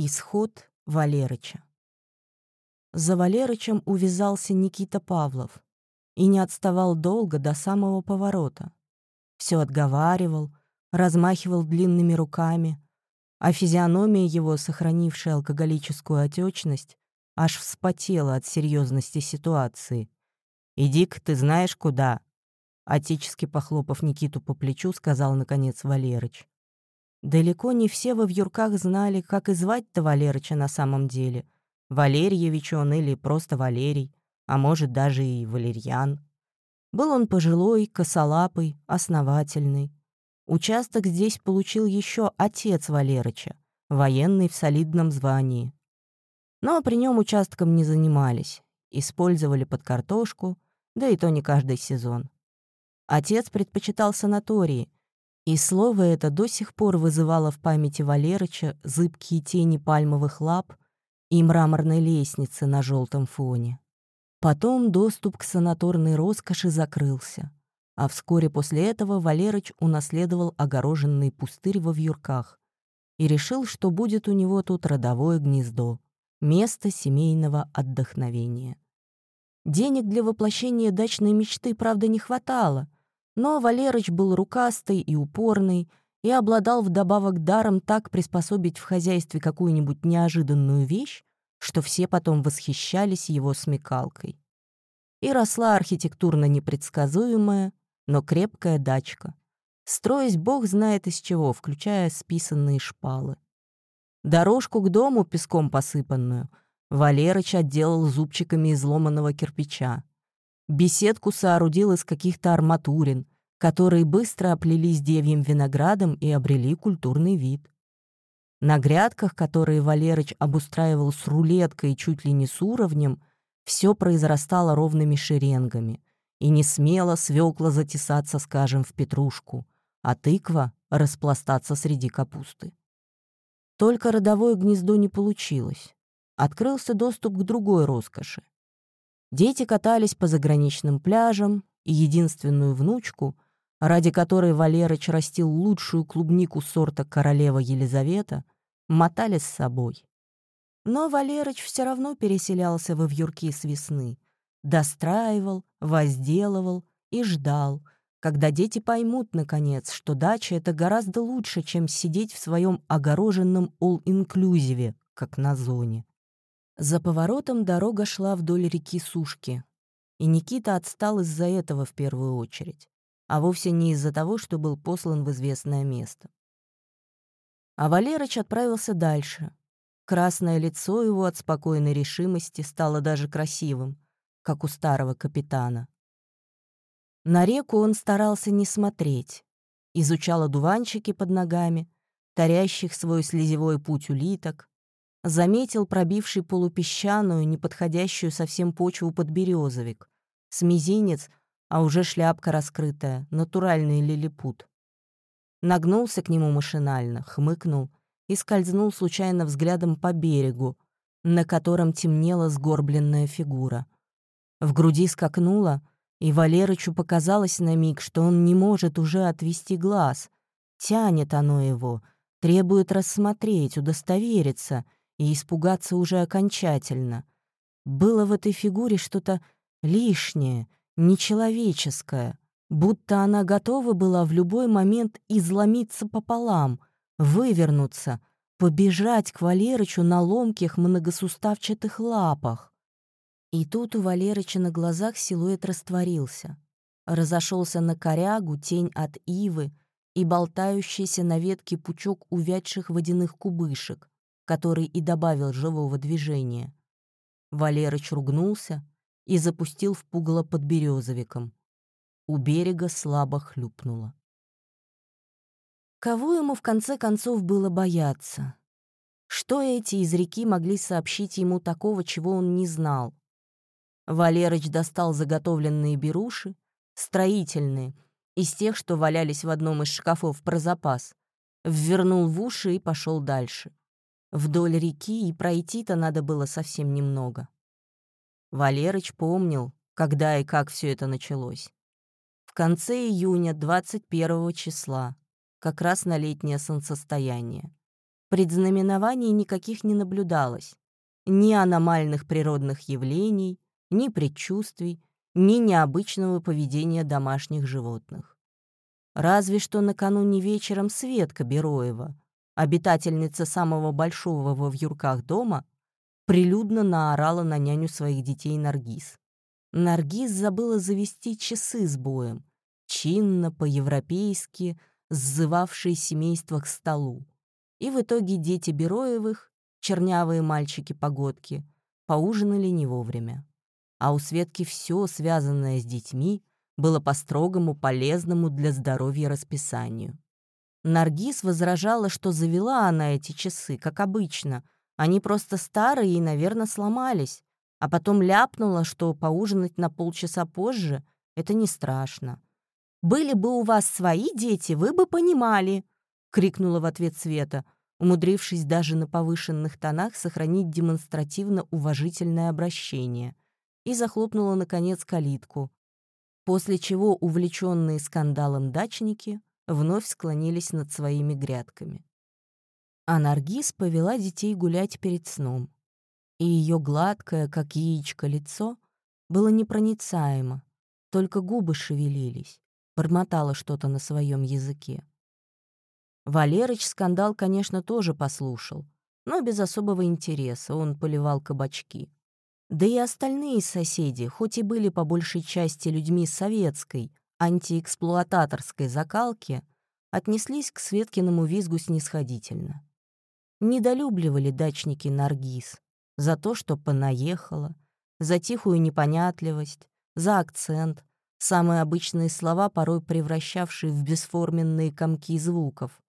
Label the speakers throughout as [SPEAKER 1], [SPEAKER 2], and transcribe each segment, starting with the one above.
[SPEAKER 1] Исход Валерыча. За Валерычем увязался Никита Павлов и не отставал долго до самого поворота. Все отговаривал, размахивал длинными руками, а физиономия его, сохранившая алкоголическую отечность, аж вспотела от серьезности ситуации. «Иди-ка ты знаешь куда», — отечески похлопав Никиту по плечу, сказал, наконец, Валерыч. Далеко не все во вьюрках знали, как и звать-то Валерыча на самом деле. Валерьевич он или просто Валерий, а может, даже и Валерьян. Был он пожилой, косолапый, основательный. Участок здесь получил еще отец Валерыча, военный в солидном звании. Но при нем участком не занимались, использовали под картошку, да и то не каждый сезон. Отец предпочитал санатории — и слово это до сих пор вызывало в памяти Валерыча зыбкие тени пальмовых лап и мраморной лестницы на желтом фоне. Потом доступ к санаторной роскоши закрылся, а вскоре после этого Валерыч унаследовал огороженный пустырь во вьюрках и решил, что будет у него тут родовое гнездо, место семейного отдохновения. Денег для воплощения дачной мечты, правда, не хватало — но Валерыч был рукастый и упорный, и обладал вдобавок даром так приспособить в хозяйстве какую-нибудь неожиданную вещь, что все потом восхищались его смекалкой. И росла архитектурно непредсказуемая, но крепкая дачка. Строясь бог знает из чего, включая списанные шпалы. Дорожку к дому, песком посыпанную, Валерыч отделал зубчиками изломанного кирпича. Беседку соорудил из каких-то арматурин, которые быстро оплелись девьим виноградом и обрели культурный вид. На грядках, которые Валерыч обустраивал с рулеткой чуть ли не с уровнем, все произрастало ровными шеренгами, и не смело свекла затесаться, скажем, в петрушку, а тыква — распластаться среди капусты. Только родовое гнездо не получилось. Открылся доступ к другой роскоши Дети катались по заграничным пляжам, и единственную внучку, ради которой Валерыч растил лучшую клубнику сорта королева Елизавета, мотали с собой. Но Валерыч все равно переселялся во вьюрки с весны, достраивал, возделывал и ждал, когда дети поймут, наконец, что дача — это гораздо лучше, чем сидеть в своем огороженном all-инклюзиве, как на зоне. За поворотом дорога шла вдоль реки Сушки, и Никита отстал из-за этого в первую очередь, а вовсе не из-за того, что был послан в известное место. А Валерыч отправился дальше. Красное лицо его от спокойной решимости стало даже красивым, как у старого капитана. На реку он старался не смотреть, изучал одуванчики под ногами, тарящих свой слезевой путь улиток, заметил пробивший полупесчаную, неподходящую совсем почву подберезовик. С мизинец, а уже шляпка раскрытая, натуральный лилипут. Нагнулся к нему машинально, хмыкнул и скользнул случайно взглядом по берегу, на котором темнела сгорбленная фигура. В груди скакнуло, и Валерычу показалось на миг, что он не может уже отвести глаз. Тянет оно его, требует рассмотреть, удостовериться — и испугаться уже окончательно. Было в этой фигуре что-то лишнее, нечеловеческое, будто она готова была в любой момент изломиться пополам, вывернуться, побежать к Валерычу на ломких многосуставчатых лапах. И тут у Валерыча на глазах силуэт растворился. Разошелся на корягу тень от ивы и болтающийся на ветке пучок увядших водяных кубышек который и добавил живого движения. Валерыч ругнулся и запустил в пугало под березовиком. У берега слабо хлюпнуло. Кого ему в конце концов было бояться? Что эти из реки могли сообщить ему такого, чего он не знал? Валерыч достал заготовленные беруши, строительные, из тех, что валялись в одном из шкафов про запас, ввернул в уши и пошел дальше. Вдоль реки и пройти-то надо было совсем немного. Валерыч помнил, когда и как все это началось. В конце июня 21 числа, как раз на летнее солнцестояние. Предзнаменований никаких не наблюдалось. Ни аномальных природных явлений, ни предчувствий, ни необычного поведения домашних животных. Разве что накануне вечером Светка Бероева, обитательница самого большого во вьюрках дома, прилюдно наорала на няню своих детей Наргиз. Наргиз забыла завести часы с боем, чинно, по-европейски, сзывавшие семейство к столу. И в итоге дети Бероевых, чернявые мальчики-погодки, поужинали не вовремя. А у Светки все, связанное с детьми, было по-строгому полезному для здоровья расписанию. Наргиз возражала, что завела она эти часы, как обычно. Они просто старые и, наверное, сломались. А потом ляпнула, что поужинать на полчаса позже — это не страшно. «Были бы у вас свои дети, вы бы понимали», — крикнула в ответ Света, умудрившись даже на повышенных тонах сохранить демонстративно уважительное обращение, и захлопнула, наконец, калитку, после чего увлеченные скандалом дачники вновь склонились над своими грядками. А Наргиз повела детей гулять перед сном, и ее гладкое, как яичко, лицо было непроницаемо, только губы шевелились, бормотала что-то на своем языке. Валерыч скандал, конечно, тоже послушал, но без особого интереса он поливал кабачки. Да и остальные соседи, хоть и были по большей части людьми советской, антиэксплуататорской закалки, отнеслись к Светкиному визгу снисходительно. Недолюбливали дачники Наргиз за то, что понаехала, за тихую непонятливость, за акцент, самые обычные слова, порой превращавшие в бесформенные комки звуков,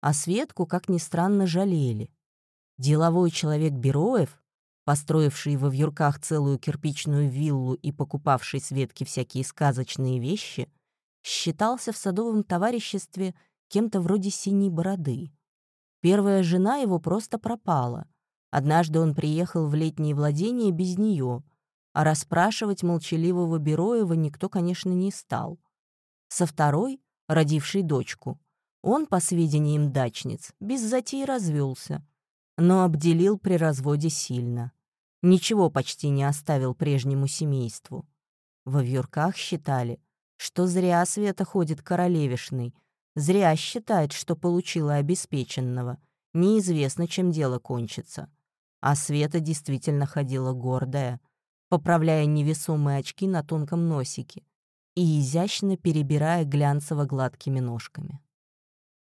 [SPEAKER 1] а Светку, как ни странно, жалели. Деловой человек Бероев, построивший во вьюрках целую кирпичную виллу и покупавший Светке всякие сказочные вещи, считался в садовом товариществе кем-то вроде синей бороды. Первая жена его просто пропала. Однажды он приехал в летнее владение без нее, а расспрашивать молчаливого Бероева никто, конечно, не стал. Со второй, родившей дочку, он, по сведениям дачниц, без затей развелся, но обделил при разводе сильно. Ничего почти не оставил прежнему семейству. Во вьюрках считали, что зря Света ходит королевишной, зря считает, что получила обеспеченного. Неизвестно, чем дело кончится. А Света действительно ходила гордая, поправляя невесомые очки на тонком носике и изящно перебирая глянцево-гладкими ножками.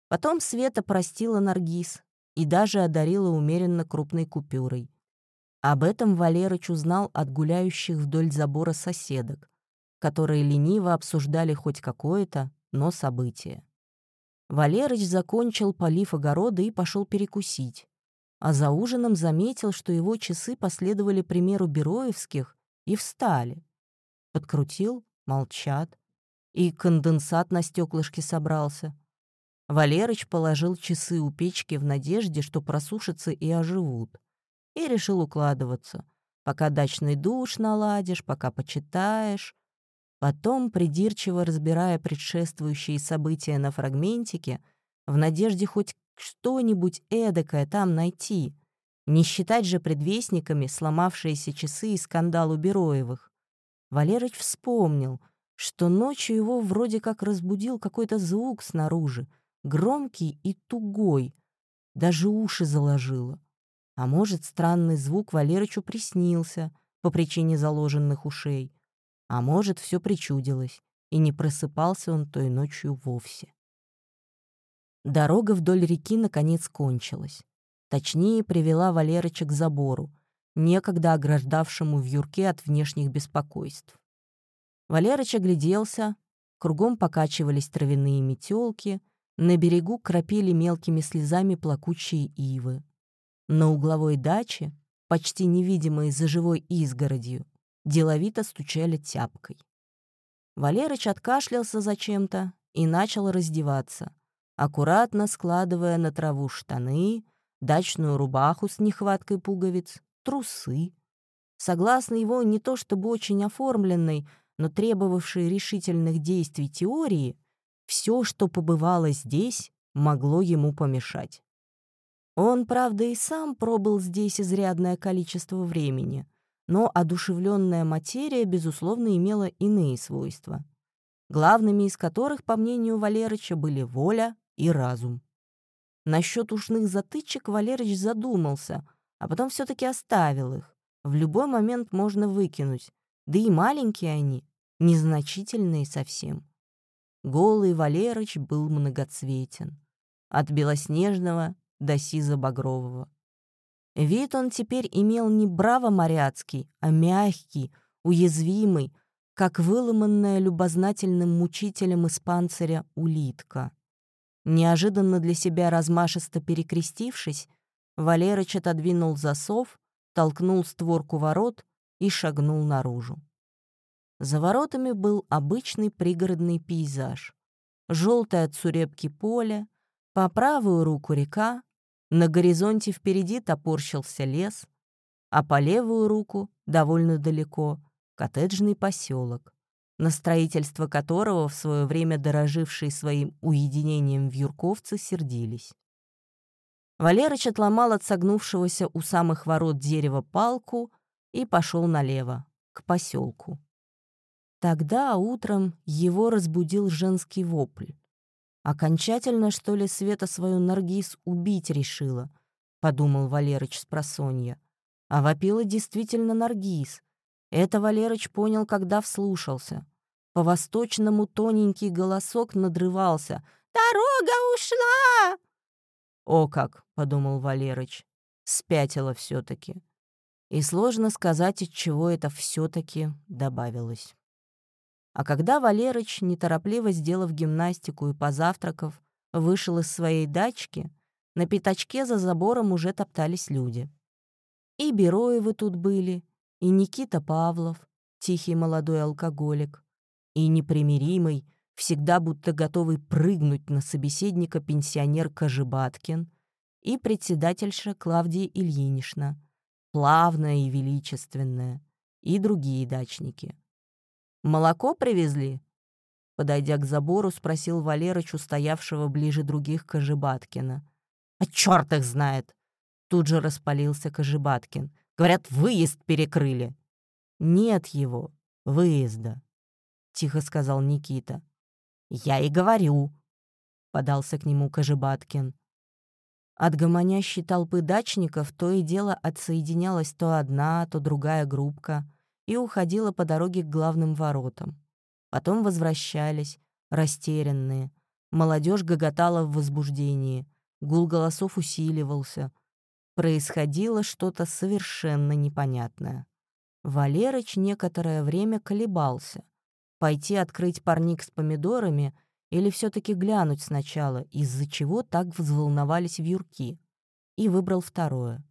[SPEAKER 1] Потом Света простила Наргиз и даже одарила умеренно крупной купюрой. Об этом Валерыч узнал от гуляющих вдоль забора соседок, которые лениво обсуждали хоть какое-то, но событие. Валерыч закончил полив огорода и пошел перекусить, а за ужином заметил, что его часы последовали примеру Бероевских и встали. Подкрутил, молчат, и конденсат на стеклышке собрался. Валерыч положил часы у печки в надежде, что просушатся и оживут. И решил укладываться. Пока дачный душ наладишь, пока почитаешь. Потом, придирчиво разбирая предшествующие события на фрагментике, в надежде хоть что-нибудь эдакое там найти. Не считать же предвестниками сломавшиеся часы и скандал у Бероевых. Валерыч вспомнил, что ночью его вроде как разбудил какой-то звук снаружи — громкий и тугой, даже уши заложило. А может, странный звук Валерычу приснился по причине заложенных ушей. А может, все причудилось, и не просыпался он той ночью вовсе. Дорога вдоль реки наконец кончилась. Точнее, привела Валерыча к забору, некогда ограждавшему в юрке от внешних беспокойств. Валерыч огляделся, кругом покачивались травяные метелки, на берегу кропели мелкими слезами плакучие ивы. На угловой даче, почти невидимой за живой изгородью, деловито стучали тяпкой. Валерыч откашлялся зачем-то и начал раздеваться, аккуратно складывая на траву штаны, дачную рубаху с нехваткой пуговиц, трусы. Согласно его не то чтобы очень оформленной, но требовавшей решительных действий теории, все, что побывало здесь, могло ему помешать. Он, правда, и сам пробыл здесь изрядное количество времени, но одушевленная материя, безусловно, имела иные свойства, главными из которых, по мнению Валерыча, были воля и разум. Насчет ушных затычек Валерыч задумался, а потом все таки оставил их. В любой момент можно выкинуть, да и маленькие они, незначительные совсем. Голый Валерыч был многоцветен. От белоснежного до сизо-багрового. Вид он теперь имел не браво-моряцкий, а мягкий, уязвимый, как выломанная любознательным мучителем из панциря улитка. Неожиданно для себя размашисто перекрестившись, Валерыч отодвинул засов, толкнул створку ворот и шагнул наружу. За воротами был обычный пригородный пейзаж. Желтое от сурепки поле, по правую руку река, на горизонте впереди топорщился лес, а по левую руку, довольно далеко, коттеджный поселок, на строительство которого в свое время дорожившие своим уединением вьюрковцы сердились. Валерыч отломал от согнувшегося у самых ворот дерева палку и пошел налево, к поселку. Тогда утром его разбудил женский вопль. Окончательно, что ли, Света свою Наргиз убить решила, подумал Валерыч с просонья. А вопила действительно Наргиз. Это Валерыч понял, когда вслушался. По-восточному тоненький голосок надрывался. «Дорога ушла!» «О как!» — подумал Валерыч. Спятила все таки И сложно сказать, от чего это все таки добавилось. А когда Валерыч, неторопливо сделав гимнастику и позавтракав, вышел из своей дачки, на пятачке за забором уже топтались люди. И Бероевы тут были, и Никита Павлов, тихий молодой алкоголик, и непримиримый, всегда будто готовый прыгнуть на собеседника пенсионер Кожебаткин, и председательша Клавдия Ильинична, плавная и величественная, и другие дачники. Молоко привезли?» Подойдя к забору, спросил Валерыч, устоявшего ближе других Кожебаткина. «А чёрт их знает!» Тут же распалился Кожебаткин. «Говорят, выезд перекрыли». «Нет его, выезда», — тихо сказал Никита. «Я и говорю», — подался к нему Кожебаткин. От гомонящей толпы дачников то и дело отсоединялась то одна, то другая группка — и уходила по дороге к главным воротам. Потом возвращались, растерянные. Молодежь гоготала в возбуждении, гул голосов усиливался. Происходило что-то совершенно непонятное. Валерыч некоторое время колебался. Пойти открыть парник с помидорами или все таки глянуть сначала, из-за чего так взволновались вьюрки. И выбрал второе.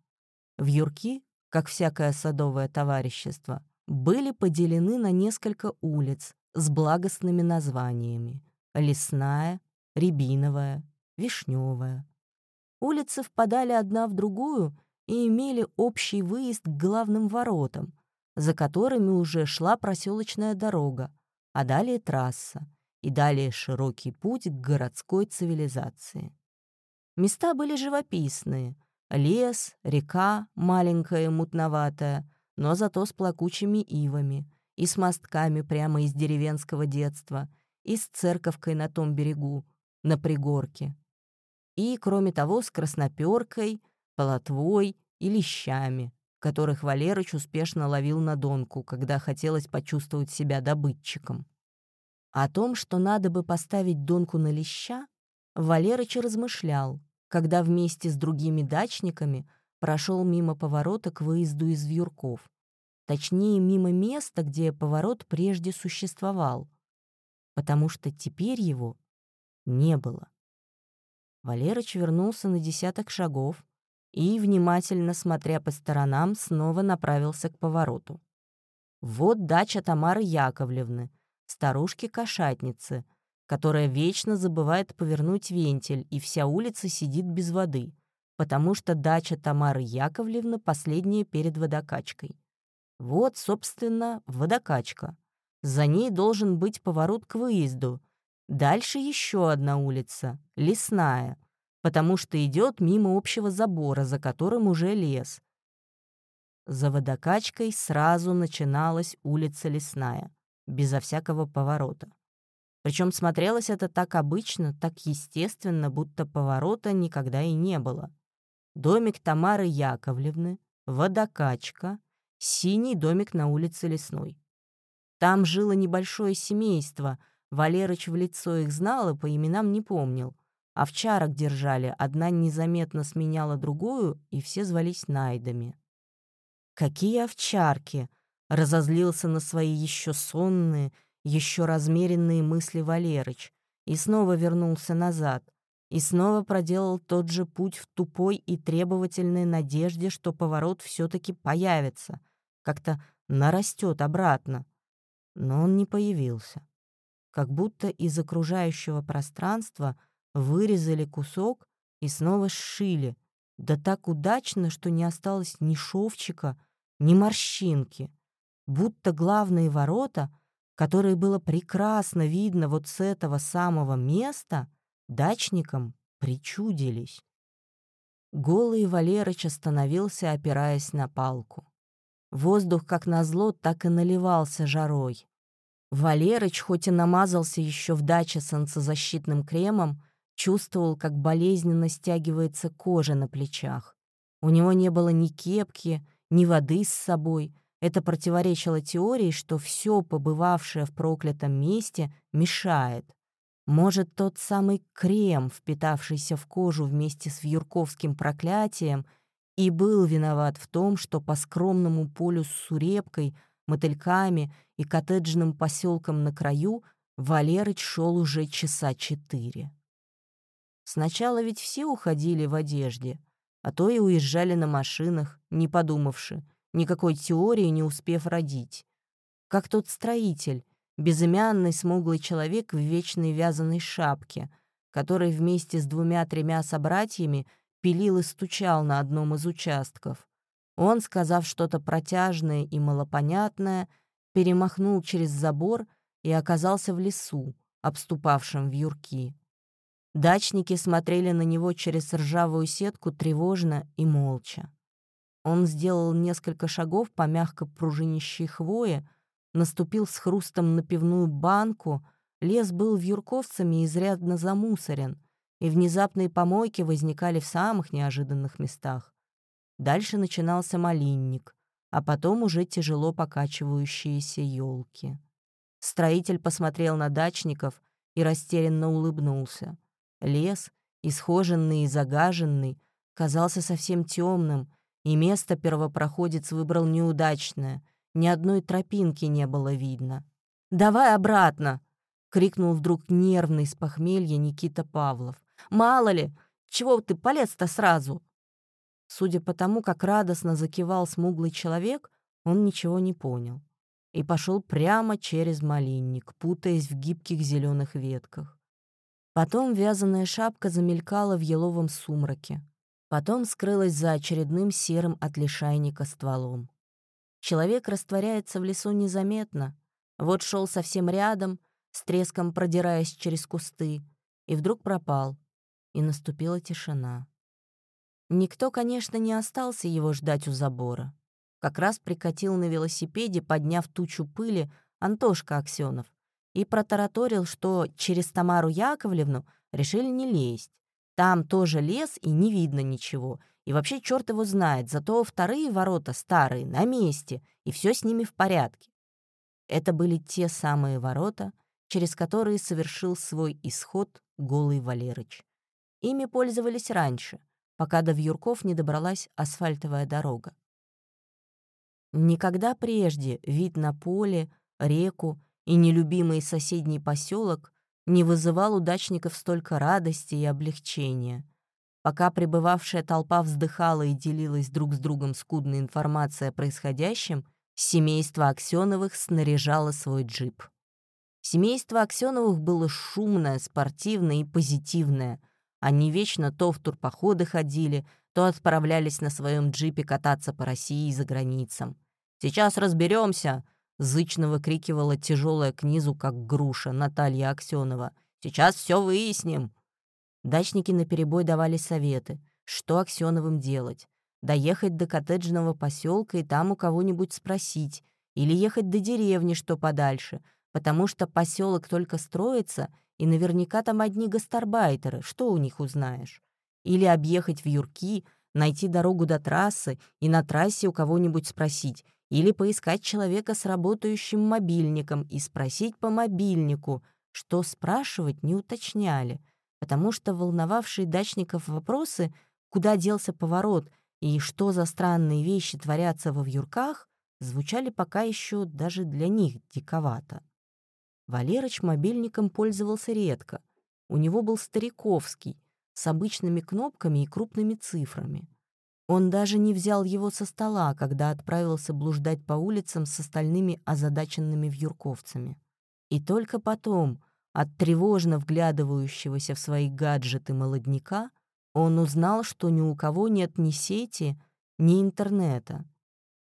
[SPEAKER 1] Вьюрки, как всякое садовое товарищество, были поделены на несколько улиц с благостными названиями — Лесная, Рябиновая, Вишневая. Улицы впадали одна в другую и имели общий выезд к главным воротам, за которыми уже шла проселочная дорога, а далее трасса, и далее широкий путь к городской цивилизации. Места были живописные — лес, река, маленькая мутноватая — но зато с плакучими ивами и с мостками прямо из деревенского детства, и с церковкой на том берегу, на пригорке. И, кроме того, с красноперкой, полотвой и лещами, которых Валерыч успешно ловил на донку, когда хотелось почувствовать себя добытчиком. О том, что надо бы поставить донку на леща, Валерыч размышлял, когда вместе с другими дачниками — прошел мимо поворота к выезду из Вьюрков. Точнее, мимо места, где поворот прежде существовал. Потому что теперь его не было. Валерыч вернулся на десяток шагов и, внимательно смотря по сторонам, снова направился к повороту. Вот дача Тамары Яковлевны, старушки-кошатницы, которая вечно забывает повернуть вентиль, и вся улица сидит без воды потому что дача Тамары Яковлевны последняя перед водокачкой. Вот, собственно, водокачка. За ней должен быть поворот к выезду. Дальше еще одна улица, лесная. потому что идет мимо общего забора, за которым уже лес. За водокачкой сразу начиналась улица Лесная, безо всякого поворота. Причем смотрелось это так обычно, так естественно, будто поворота никогда и не было. Домик Тамары Яковлевны, водокачка, синий домик на улице Лесной. Там жило небольшое семейство, Валерыч в лицо их знал и по именам не помнил. Овчарок держали, одна незаметно сменяла другую, и все звались Найдами. «Какие овчарки!» — разозлился на свои еще сонные, еще размеренные мысли Валерыч и снова вернулся назад, и снова проделал тот же путь в тупой и требовательной надежде, что поворот все таки появится, как-то нарастет обратно. Но он не появился. Как будто из окружающего пространства вырезали кусок и снова сшили, да так удачно, что не осталось ни шовчика, ни морщинки. Будто главные ворота — которые было прекрасно видно вот с этого самого места, дачникам причудились. Голый Валерыч остановился, опираясь на палку. Воздух, как назло, так и наливался жарой. Валерыч, хоть и намазался еще в даче солнцезащитным кремом, чувствовал, как болезненно стягивается кожа на плечах. У него не было ни кепки, ни воды с собой, это противоречило теории, что все, побывавшее в проклятом месте, мешает. Может, тот самый крем, впитавшийся в кожу вместе с вьюрковским проклятием, и был виноват в том, что по скромному полю с сурепкой, мотыльками и коттеджным поселком на краю Валерыч шел уже часа четыре. Сначала ведь все уходили в одежде, а то и уезжали на машинах, не подумавши — никакой теории не успев родить. Как тот строитель, безымянный смуглый человек в вечной вязаной шапке, который вместе с двумя-тремя собратьями пилил и стучал на одном из участков. Он, сказав что-то протяжное и малопонятное, перемахнул через забор и оказался в лесу, обступавшем вьюрки. Дачники смотрели на него через ржавую сетку тревожно и молча. Он сделал несколько шагов по мягко пружинищей хвое, наступил с хрустом на пивную банку, лес был вьюрковцами изрядно замусорен, и внезапные помойки возникали в самых неожиданных местах. Дальше начинался малинник, а потом уже тяжело покачивающиеся елки. Строитель посмотрел на дачников и растерянно улыбнулся. Лес, исхоженный и загаженный, казался совсем темным, и место первопроходец выбрал неудачное, ни одной тропинки не было видно. «Давай обратно!» — крикнул вдруг нервный с похмелья Никита Павлов. «Мало ли, чего ты полез-то сразу?» Судя по тому, как радостно закивал смуглый человек, он ничего не понял и пошел прямо через малинник, путаясь в гибких зеленых ветках. Потом вязаная шапка замелькала в еловом сумраке. Потом скрылась за очередным серым от лишайника стволом. Человек растворяется в лесу незаметно. Вот шел совсем рядом, с треском продираясь через кусты, и вдруг пропал, и наступила тишина. Никто, конечно, не остался его ждать у забора. Как раз прикатил на велосипеде, подняв тучу пыли, Антошка Аксенов и протараторил, что через Тамару Яковлевну решили не лезть, там тоже лес, и не видно ничего. И вообще черт его знает, зато вторые ворота старые, на месте, и все с ними в порядке. Это были те самые ворота, через которые совершил свой исход голый Валерыч. Ими пользовались раньше, пока до Вьюрков не добралась асфальтовая дорога. Никогда прежде вид на поле, реку и нелюбимый соседний поселок не вызывал у дачников столько радости и облегчения. Пока пребывавшая толпа вздыхала и делилась друг с другом скудной информацией о происходящем, семейство Аксеновых снаряжало свой джип. Семейство Аксеновых было шумное, спортивное и позитивное. Они вечно то в турпоходы ходили, то отправлялись на своем джипе кататься по России и за границам. «Сейчас разберемся, Зычно выкрикивала тяжелая к низу, как груша, Наталья Аксенова. «Сейчас все выясним!» Дачники наперебой давали советы, что Аксеновым делать. Доехать до коттеджного поселка и там у кого-нибудь спросить, или ехать до деревни, что подальше, потому что поселок только строится, и наверняка там одни гастарбайтеры, что у них узнаешь. Или объехать в Юрки, найти дорогу до трассы и на трассе у кого-нибудь спросить, или поискать человека с работающим мобильником и спросить по мобильнику, что спрашивать не уточняли, потому что волновавшие дачников вопросы, куда делся поворот и что за странные вещи творятся во вьюрках, звучали пока еще даже для них диковато. Валерыч мобильником пользовался редко. У него был стариковский, с обычными кнопками и крупными цифрами. Он даже не взял его со стола, когда отправился блуждать по улицам с остальными озадаченными вьюрковцами. И только потом, от тревожно вглядывающегося в свои гаджеты молодняка, он узнал, что ни у кого нет ни сети, ни интернета.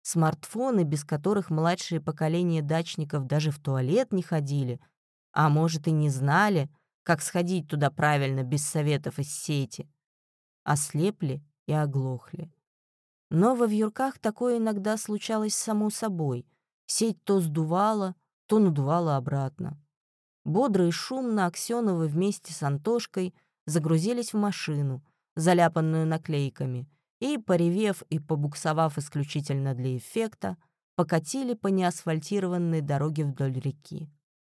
[SPEAKER 1] Смартфоны, без которых младшие поколения дачников даже в туалет не ходили, а может и не знали, как сходить туда правильно без советов из сети, ослепли и оглохли. Но во вьюрках такое иногда случалось само собой. Сеть то сдувала, то надувала обратно. Бодро и шумно Аксёновы вместе с Антошкой загрузились в машину, заляпанную наклейками — и, поревев и побуксовав исключительно для эффекта, покатили по неасфальтированной дороге вдоль реки.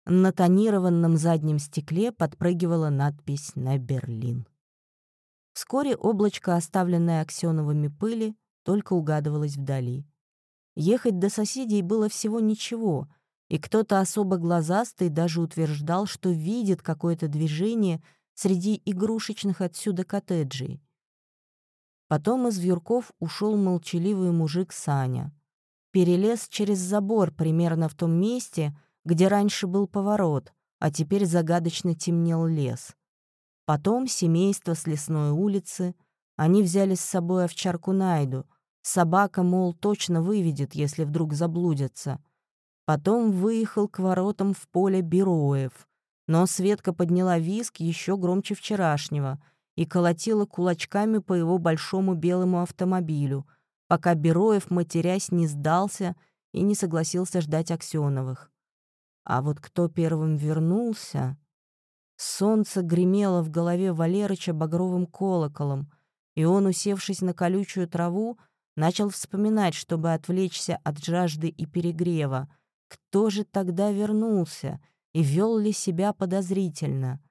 [SPEAKER 1] На тонированном заднем стекле подпрыгивала надпись «На Берлин». Вскоре облачко, оставленное аксеновыми пыли, только угадывалось вдали. Ехать до соседей было всего ничего, и кто-то особо глазастый даже утверждал, что видит какое-то движение среди игрушечных отсюда коттеджей — Потом из вьюрков ушел молчаливый мужик Саня. Перелез через забор примерно в том месте, где раньше был поворот, а теперь загадочно темнел лес. Потом семейство с лесной улицы. Они взяли с собой овчарку Найду. Собака, мол, точно выведет, если вдруг заблудятся. Потом выехал к воротам в поле Бероев. Но Светка подняла виск еще громче вчерашнего — и колотила кулачками по его большому белому автомобилю, пока Бероев, матерясь, не сдался и не согласился ждать Аксеновых. А вот кто первым вернулся... Солнце гремело в голове Валерыча багровым колоколом, и он, усевшись на колючую траву, начал вспоминать, чтобы отвлечься от жажды и перегрева. Кто же тогда вернулся и вел ли себя подозрительно?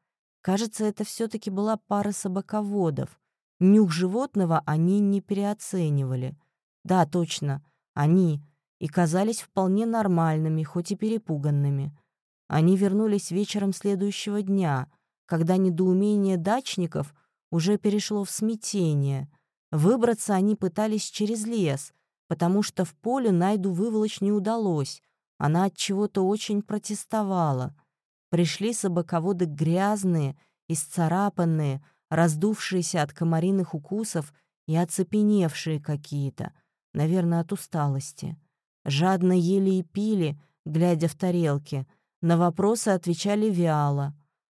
[SPEAKER 1] Кажется, это все-таки была пара собаководов. Нюх животного они не переоценивали. Да, точно, они. И казались вполне нормальными, хоть и перепуганными. Они вернулись вечером следующего дня, когда недоумение дачников уже перешло в смятение. Выбраться они пытались через лес, потому что в поле Найду выволочь не удалось. Она от чего-то очень протестовала — Пришли собаководы грязные, исцарапанные, раздувшиеся от комариных укусов и оцепеневшие какие-то, наверное, от усталости. Жадно ели и пили, глядя в тарелки. На вопросы отвечали вяло.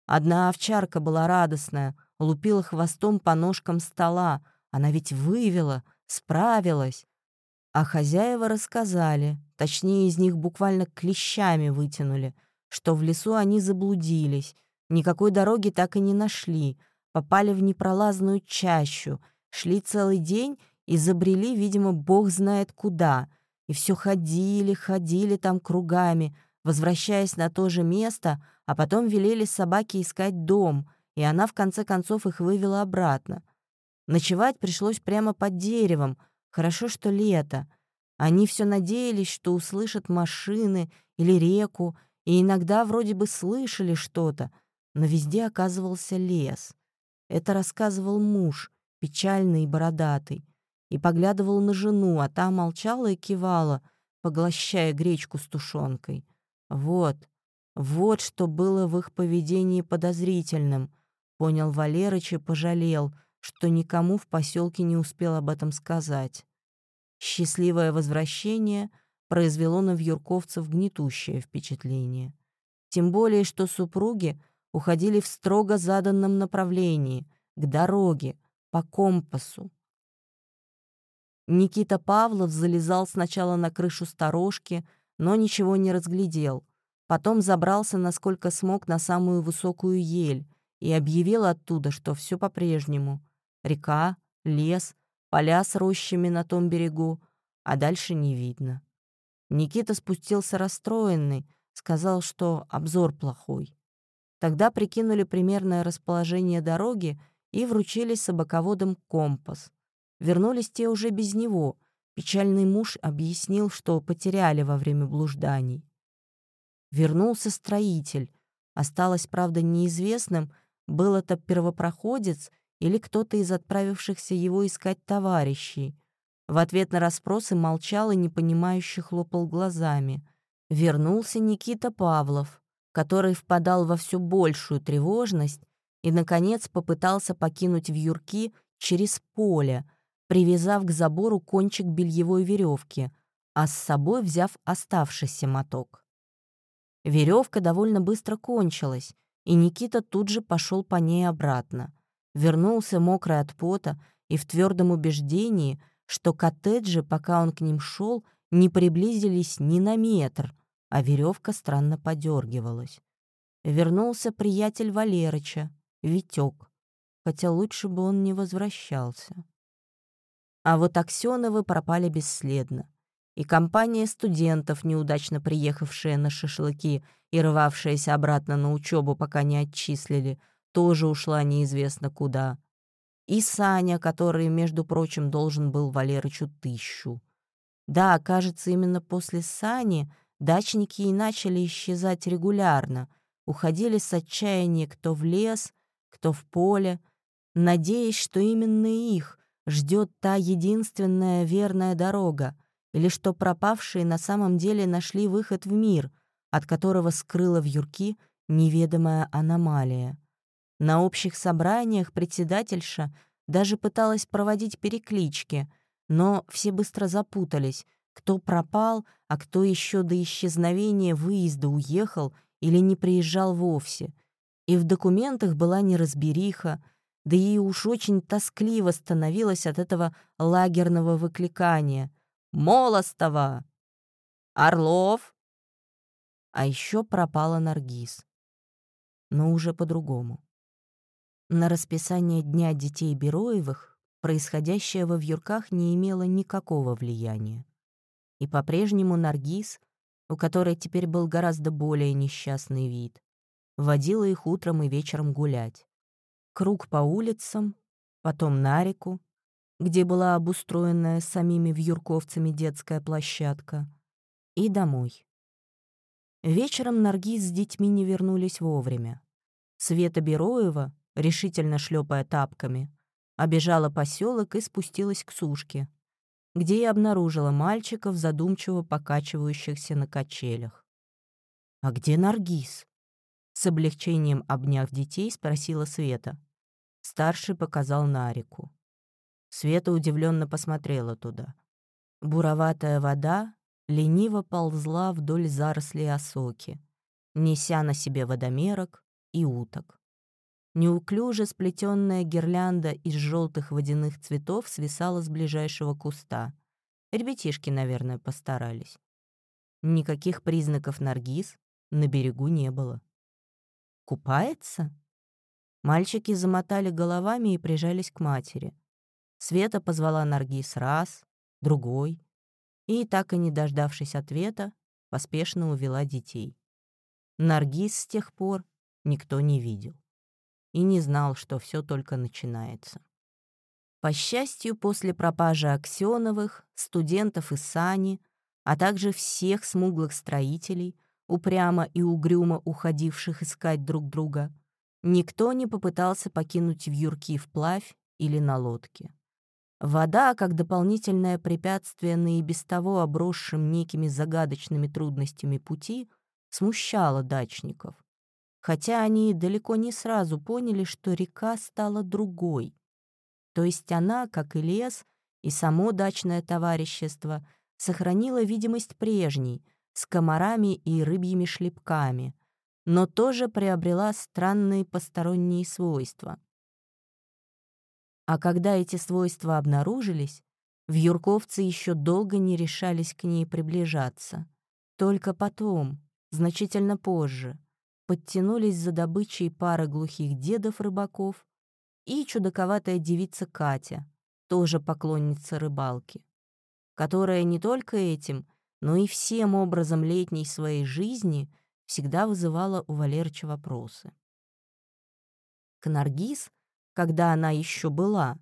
[SPEAKER 1] Одна овчарка была радостная, лупила хвостом по ножкам стола. Она ведь вывела, справилась. А хозяева рассказали, точнее, из них буквально клещами вытянули — что в лесу они заблудились, никакой дороги так и не нашли, попали в непролазную чащу, шли целый день и забрели, видимо, бог знает куда, и все ходили, ходили там кругами, возвращаясь на то же место, а потом велели собаке искать дом, и она в конце концов их вывела обратно. Ночевать пришлось прямо под деревом, хорошо, что лето. Они все надеялись, что услышат машины или реку, и иногда вроде бы слышали что-то, но везде оказывался лес. Это рассказывал муж, печальный и бородатый, и поглядывал на жену, а та молчала и кивала, поглощая гречку с тушенкой. Вот, вот что было в их поведении подозрительным, понял Валерыч и пожалел, что никому в поселке не успел об этом сказать. Счастливое возвращение — произвело на вьюрковцев гнетущее впечатление. Тем более, что супруги уходили в строго заданном направлении, к дороге, по компасу. Никита Павлов залезал сначала на крышу сторожки, но ничего не разглядел. Потом забрался, насколько смог, на самую высокую ель и объявил оттуда, что все по-прежнему. Река, лес, поля с рощами на том берегу, а дальше не видно. Никита спустился расстроенный, сказал, что обзор плохой. Тогда прикинули примерное расположение дороги и вручили собаководам компас. Вернулись те уже без него. Печальный муж объяснил, что потеряли во время блужданий. Вернулся строитель. Осталось, правда, неизвестным, был это первопроходец или кто-то из отправившихся его искать товарищей. В ответ на расспросы молчал и непонимающе хлопал глазами. Вернулся Никита Павлов, который впадал во все большую тревожность и, наконец, попытался покинуть вьюрки через поле, привязав к забору кончик бельевой веревки, а с собой взяв оставшийся моток. Веревка довольно быстро кончилась, и Никита тут же пошел по ней обратно. Вернулся мокрый от пота и в твердом убеждении, что коттеджи, пока он к ним шел, не приблизились ни на метр, а веревка странно подергивалась. Вернулся приятель Валерыча, Витек, хотя лучше бы он не возвращался. А вот Аксеновы пропали бесследно и компания студентов, неудачно приехавшая на шашлыки и рвавшаяся обратно на учебу, пока не отчислили, тоже ушла неизвестно куда. И Саня, который, между прочим, должен был Валерычу тысячу. Да, кажется, именно после Сани дачники и начали исчезать регулярно, уходили с отчаяния кто в лес, кто в поле, надеясь, что именно их ждет та единственная верная дорога, или что пропавшие на самом деле нашли выход в мир, от которого скрыла в юрки неведомая аномалия. На общих собраниях председательша даже пыталась проводить переклички, но все быстро запутались, кто пропал, а кто еще до исчезновения выезда уехал или не приезжал вовсе. И в документах была неразбериха, да и уж очень тоскливо становилось от этого лагерного выкликания — Молостова! Орлов!» А еще пропала Наргиз. Но уже по-другому. На расписание Дня детей Бероевых происходящее во вьюрках не имело никакого влияния. И по-прежнему Наргиз, у которой теперь был гораздо более несчастный вид, водила их утром и вечером гулять. Круг по улицам, потом на реку, где была обустроенная самими вьюрковцами детская площадка, и домой. Вечером Наргиз с детьми не вернулись вовремя. Света Бероева, решительно шлепая тапками, обежала поселок и спустилась к сушке, где и обнаружила мальчиков, задумчиво покачивающихся на качелях. «А где Наргиз?» С облегчением обняв детей, спросила Света. Старший показал на реку. Света удивленно посмотрела туда. Буроватая вода лениво ползла вдоль зарослей осоки, неся на себе водомерок и уток. Неуклюже сплетенная гирлянда из желтых водяных цветов свисала с ближайшего куста. Ребятишки, наверное, постарались. Никаких признаков наргиз на берегу не было. «Купается?» Мальчики замотали головами и прижались к матери. Света позвала Наргиз раз, другой, и, так и не дождавшись ответа, поспешно увела детей. Наргиз с тех пор никто не видел и не знал, что все только начинается. По счастью, после пропажи Аксеновых, студентов из Сани, а также всех смуглых строителей, упрямо и угрюмо уходивших искать друг друга, никто не попытался покинуть вьюрки вплавь или на лодке. Вода, как дополнительное препятствие на и без того обросшим некими загадочными трудностями пути, смущала дачников. Хотя они далеко не сразу поняли, что река стала другой. То есть она, как и лес, и само дачное товарищество, сохранила видимость прежней, с комарами и рыбьими шлепками, но тоже приобрела странные посторонние свойства. А когда эти свойства обнаружились, вьюрковцы еще долго не решались к ней приближаться. Только потом, значительно позже, подтянулись за добычей пара глухих дедов-рыбаков и чудаковатая девица Катя, тоже поклонница рыбалки, которая не только этим, но и всем образом летней своей жизни всегда вызывала у Валерча вопросы. К Наргиз, когда она еще была,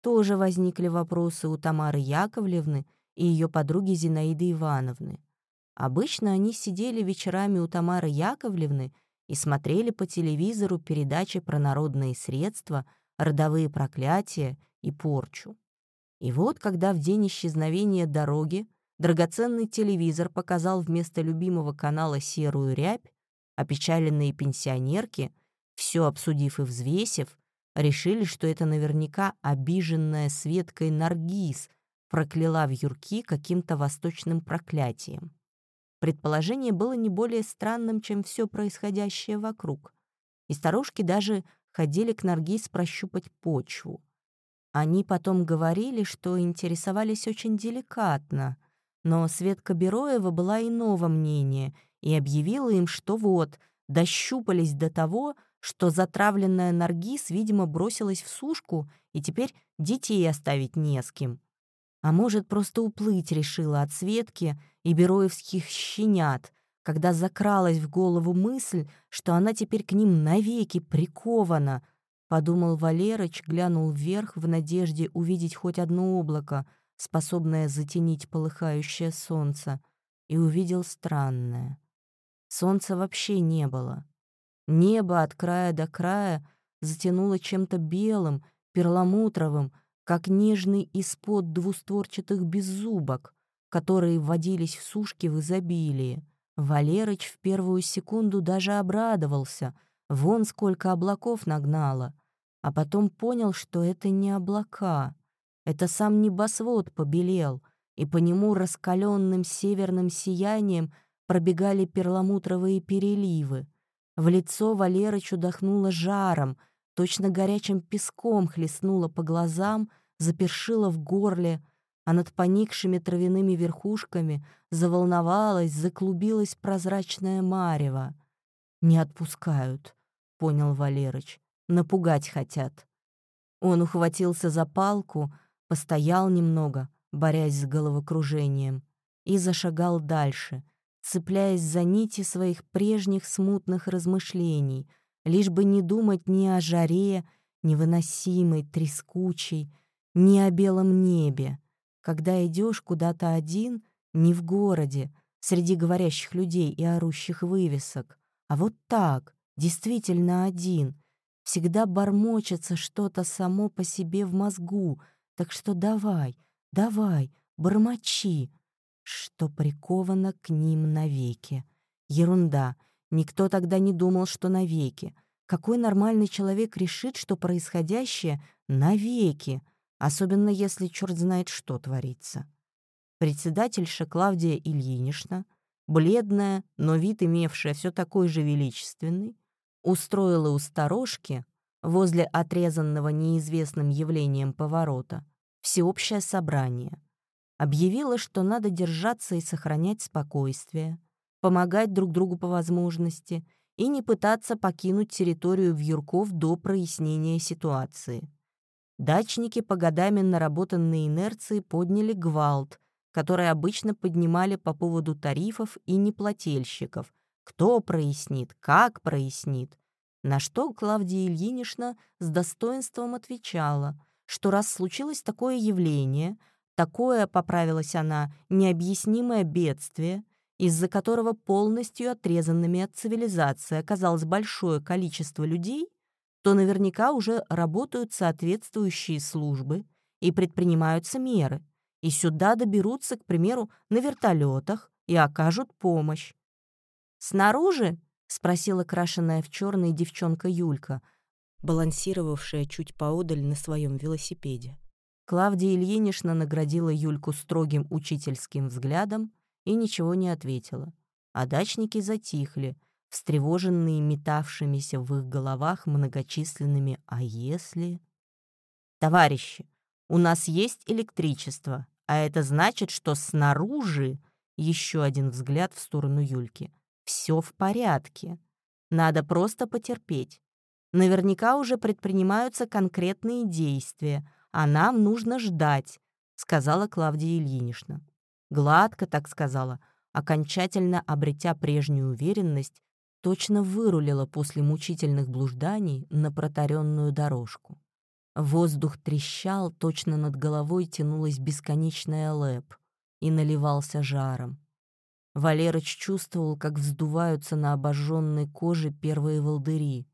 [SPEAKER 1] тоже возникли вопросы у Тамары Яковлевны и ее подруги Зинаиды Ивановны. Обычно они сидели вечерами у Тамары Яковлевны и смотрели по телевизору передачи про народные средства, родовые проклятия и порчу. И вот, когда в день исчезновения дороги драгоценный телевизор показал вместо любимого канала «Серую рябь», опечаленные пенсионерки, все обсудив и взвесив, решили, что это наверняка обиженная Светкой Наргиз прокляла в юрки каким-то восточным проклятием. Предположение было не более странным, чем все происходящее вокруг. И старушки даже ходили к Наргиз прощупать почву. Они потом говорили, что интересовались очень деликатно, но Светка Бероева была иного мнения и объявила им, что вот, дощупались до того, что затравленная Наргиз, видимо, бросилась в сушку, и теперь детей оставить не с кем. А может, просто уплыть решила от Светки и бероевских щенят, когда закралась в голову мысль, что она теперь к ним навеки прикована, подумал Валерыч, глянул вверх в надежде увидеть хоть одно облако, способное затенить полыхающее солнце, и увидел странное. Солнца вообще не было. Небо от края до края затянуло чем-то белым, перламутровым, как нежный испод двустворчатых беззубок, которые вводились в сушки в изобилии. Валерыч в первую секунду даже обрадовался, вон сколько облаков нагнало, а потом понял, что это не облака, это сам небосвод побелел, и по нему раскаленным северным сиянием пробегали перламутровые переливы. В лицо Валерычу дохнуло жаром, точно горячим песком хлестнуло по глазам, запершило в горле, а над поникшими травяными верхушками заволновалась, заклубилась прозрачная марево. «Не отпускают», — понял Валерыч, — «напугать хотят». Он ухватился за палку, постоял немного, борясь с головокружением, и зашагал дальше, цепляясь за нити своих прежних смутных размышлений, лишь бы не думать ни о жаре, невыносимой, трескучей, ни о белом небе. Когда идешь куда-то один, не в городе, среди говорящих людей и орущих вывесок, а вот так, действительно один, всегда бормочется что-то само по себе в мозгу, так что давай, давай, бормочи, что приковано к ним навеки. Ерунда, никто тогда не думал, что навеки. Какой нормальный человек решит, что происходящее навеки, особенно если черт знает что творится? Председательша Клавдия Ильинична, бледная, но вид имевшая все такой же величественный, устроила у сторожки, возле отрезанного неизвестным явлением поворота, всеобщее собрание — объявила, что надо держаться и сохранять спокойствие, помогать друг другу по возможности и не пытаться покинуть территорию Вьюрков до прояснения ситуации. Дачники по годами наработанной инерции подняли гвалт, который обычно поднимали по поводу тарифов и неплательщиков. Кто прояснит, как прояснит. На что Клавдия Ильинична с достоинством отвечала, что раз случилось такое явление — Такое, поправилась она, необъяснимое бедствие, из-за которого полностью отрезанными от цивилизации оказалось большое количество людей, то наверняка уже работают соответствующие службы и предпринимаются меры, и сюда доберутся, к примеру, на вертолетах и окажут помощь. «Снаружи?» — спросила крашенная в черный девчонка Юлька, балансировавшая чуть поодаль на своем велосипеде. Клавдия Ильинична наградила Юльку строгим учительским взглядом и ничего не ответила. А дачники затихли, встревоженные метавшимися в их головах многочисленными «а если?». «Товарищи, у нас есть электричество, а это значит, что снаружи...» Еще один взгляд в сторону Юльки. «Все в порядке. Надо просто потерпеть. Наверняка уже предпринимаются конкретные действия, а нам нужно ждать», — сказала Клавдия Ильинична. Гладко так сказала, окончательно обретя прежнюю уверенность, точно вырулила после мучительных блужданий на протаренную дорожку. Воздух трещал, точно над головой тянулась бесконечная лэп и наливался жаром. Валерыч чувствовал, как вздуваются на обожженной коже первые волдыри.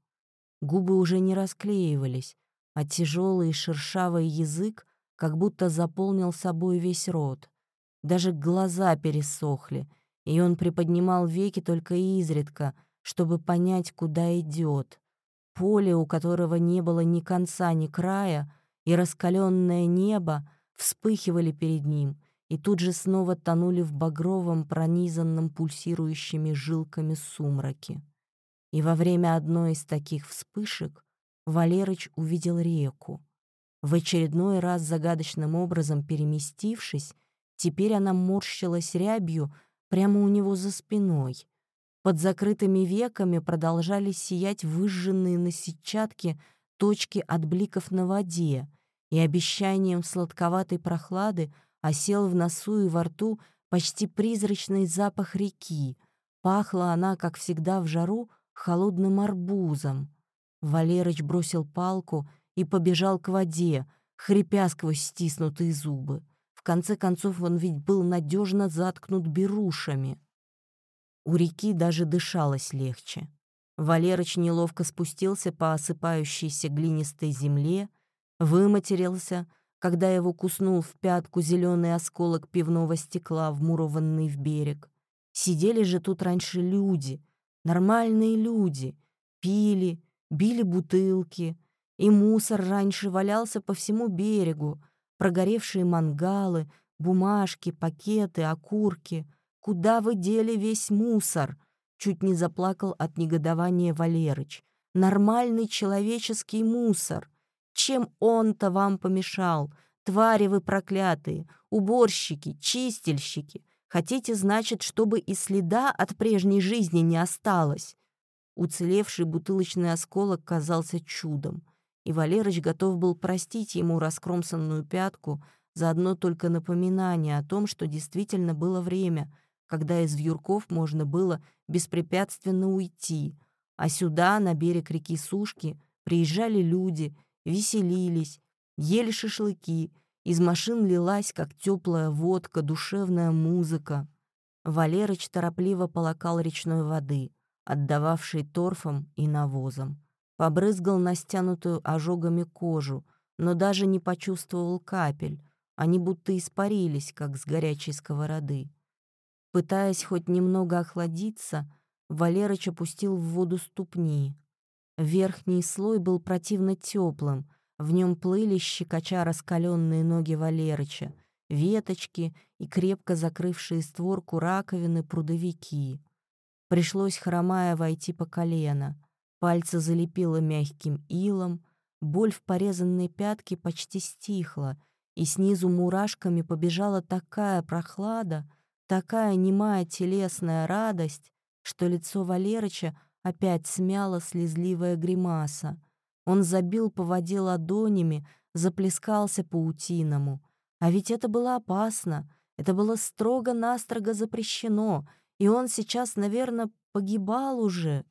[SPEAKER 1] Губы уже не расклеивались, а тяжелый шершавый язык как будто заполнил собой весь рот. Даже глаза пересохли, и он приподнимал веки только изредка, чтобы понять, куда идет. Поле, у которого не было ни конца, ни края, и раскаленное небо вспыхивали перед ним и тут же снова тонули в багровом, пронизанном пульсирующими жилками сумраке. И во время одной из таких вспышек Валерыч увидел реку. В очередной раз загадочным образом переместившись, теперь она морщилась рябью прямо у него за спиной, под закрытыми веками продолжали сиять выжженные на сетчатке точки от бликов на воде, и обещанием сладковатой прохлады осел в носу и во рту почти призрачный запах реки. Пахла она, как всегда в жару, холодным арбузом. Валерыч бросил палку и побежал к воде, хрипя сквозь стиснутые зубы. В конце концов он ведь был надежно заткнут берушами. У реки даже дышалось легче. Валерыч неловко спустился по осыпающейся глинистой земле, выматерился, когда его куснул в пятку зеленый осколок пивного стекла, вмурованный в берег. Сидели же тут раньше люди, нормальные люди, пили, били бутылки, и мусор раньше валялся по всему берегу, прогоревшие мангалы, бумажки, пакеты, окурки — Куда вы дели весь мусор?» Чуть не заплакал от негодования Валерыч. «Нормальный человеческий мусор. Чем он-то вам помешал? Твари вы проклятые, уборщики, чистильщики. Хотите, значит, чтобы и следа от прежней жизни не осталось?» Уцелевший бутылочный осколок казался чудом, и Валерыч готов был простить ему раскромсанную пятку за одно только напоминание о том, что действительно было время — когда из вьюрков можно было беспрепятственно уйти, а сюда, на берег реки Сушки, приезжали люди, веселились, ели шашлыки, из машин лилась, как теплая водка, душевная музыка. Валерыч торопливо полакал речной воды, отдававшей торфом и навозом. Побрызгал на стянутую ожогами кожу, но даже не почувствовал капель. Они будто испарились, как с горячей сковороды. Пытаясь хоть немного охладиться, Валерыч опустил в воду ступни. Верхний слой был противно теплым, в нем плыли щекоча раскаленные ноги Валерыча, веточки и крепко закрывшие створку раковины прудовики. Пришлось, хромая, войти по колено. Пальцы залепило мягким илом, боль в порезанной пятке почти стихла, и снизу мурашками побежала такая прохлада, Такая немая телесная радость, что лицо Валерыча опять смяло слезливая гримаса. Он забил по воде ладонями, заплескался паутиному. А ведь это было опасно, это было строго-настрого запрещено, и он сейчас, наверное, погибал уже.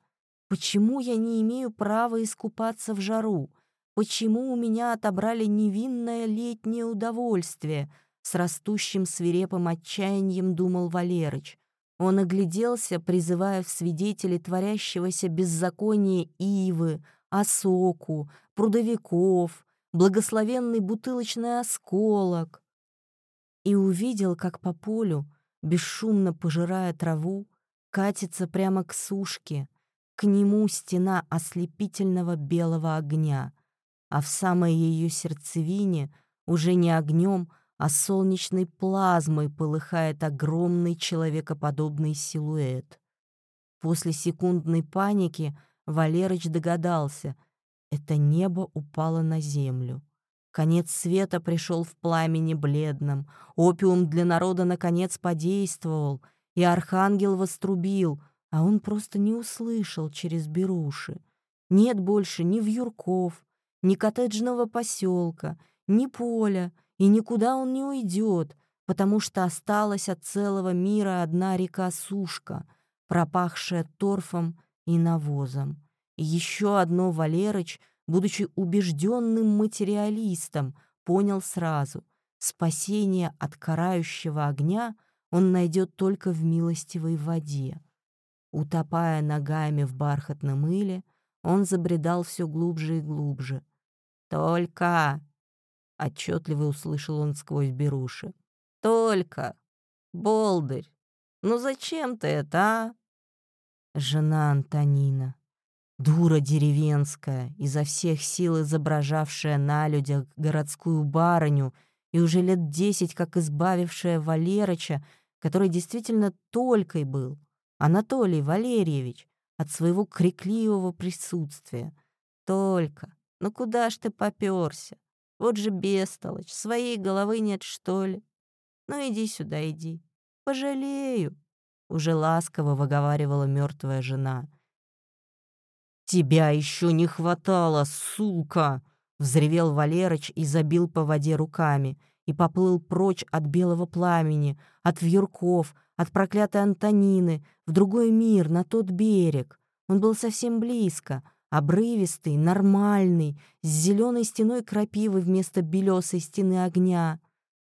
[SPEAKER 1] Почему я не имею права искупаться в жару? Почему у меня отобрали невинное летнее удовольствие — с растущим свирепым отчаянием думал Валерыч. Он огляделся, призывая в свидетели творящегося беззакония ивы, осоку, прудовиков, благословенный бутылочный осколок. И увидел, как по полю, бесшумно пожирая траву, катится прямо к сушке, к нему стена ослепительного белого огня, а в самой ее сердцевине уже не огнем, а солнечной плазмой полыхает огромный человекоподобный силуэт. После секундной паники Валерыч догадался — это небо упало на землю. Конец света пришел в пламени бледном, опиум для народа наконец подействовал, и архангел вострубил, а он просто не услышал через беруши. Нет больше ни вьюрков, ни коттеджного поселка, ни поля, и никуда он не уйдет, потому что осталась от целого мира одна река Сушка, пропахшая торфом и навозом. И еще одно Валерыч, будучи убежденным материалистом, понял сразу — спасение от карающего огня он найдет только в милостивой воде. Утопая ногами в бархатном мыле, он забредал все глубже и глубже. «Только!» — отчетливо услышал он сквозь беруши. «Только! Болдырь! Ну зачем ты это, а?» Жена Антонина. Дура деревенская, изо всех сил изображавшая на людях городскую барыню и уже лет десять как избавившая Валерыча, который действительно толькой был, Анатолий Валерьевич, от своего крикливого присутствия. Только, ну куда ж ты попёрся? Вот же бестолочь, своей головы нет, что ли? Ну иди сюда, иди. Пожалею уже ласково выговаривала мертвая жена. «Тебя еще не хватало, сука!» — взревел Валерыч и забил по воде руками и поплыл прочь от белого пламени, от вьюрков, от проклятой Антонины, в другой мир, на тот берег. Он был совсем близко, обрывистый, нормальный, с зеленой стеной крапивы вместо белесой стены огня.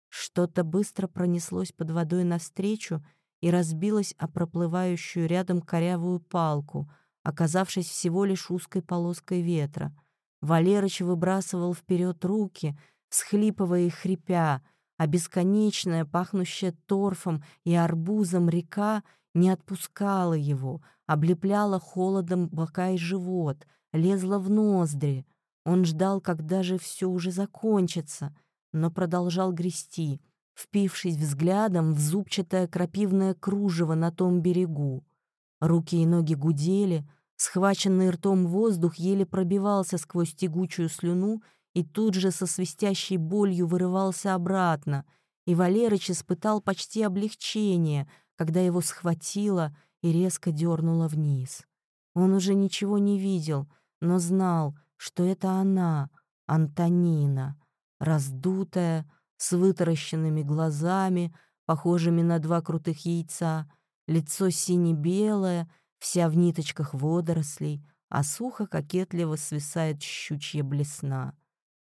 [SPEAKER 1] Что-то быстро пронеслось под водой навстречу и разбилась о проплывающую рядом корявую палку, оказавшись всего лишь узкой полоской ветра. Валерыч выбрасывал вперед руки, всхлипывая и хрипя, а бесконечная, пахнущая торфом и арбузом река не отпускала его, облепляла холодом бока и живот, лезла в ноздри. Он ждал, когда же все уже закончится, но продолжал грести — впившись взглядом в зубчатое крапивное кружево на том берегу. Руки и ноги гудели, схваченный ртом воздух еле пробивался сквозь тягучую слюну и тут же со свистящей болью вырывался обратно, и Валерыч испытал почти облегчение, когда его схватило и резко дернуло вниз. Он уже ничего не видел, но знал, что это она, Антонина, раздутая, с вытаращенными глазами, похожими на два крутых яйца, лицо сине-белое, вся в ниточках водорослей, а сухо кокетливо свисает щучья блесна.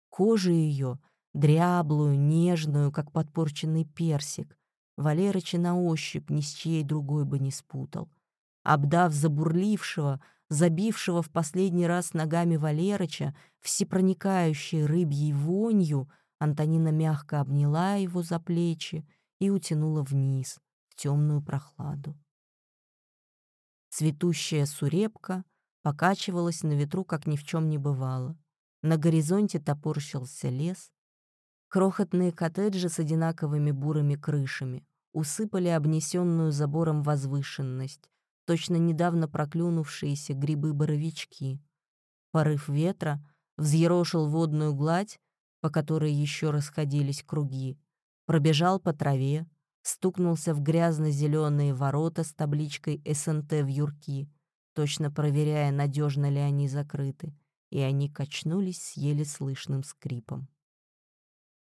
[SPEAKER 1] Кожа ее дряблую, нежную, как подпорченный персик. Валерыча на ощупь ни с чьей другой бы не спутал. Обдав забурлившего, забившего в последний раз ногами Валерыча, всепроникающей рыбьей вонью — Антонина мягко обняла его за плечи и утянула вниз, в темную прохладу. Цветущая сурепка покачивалась на ветру, как ни в чем не бывало. На горизонте топорщился лес. Крохотные коттеджи с одинаковыми бурыми крышами усыпали обнесенную забором возвышенность, точно недавно проклюнувшиеся грибы-боровички. Порыв ветра взъерошил водную гладь, по которой еще расходились круги, пробежал по траве, стукнулся в грязно-зеленые ворота с табличкой «СНТ в юрки», точно проверяя, надежно ли они закрыты, и они качнулись с еле слышным скрипом.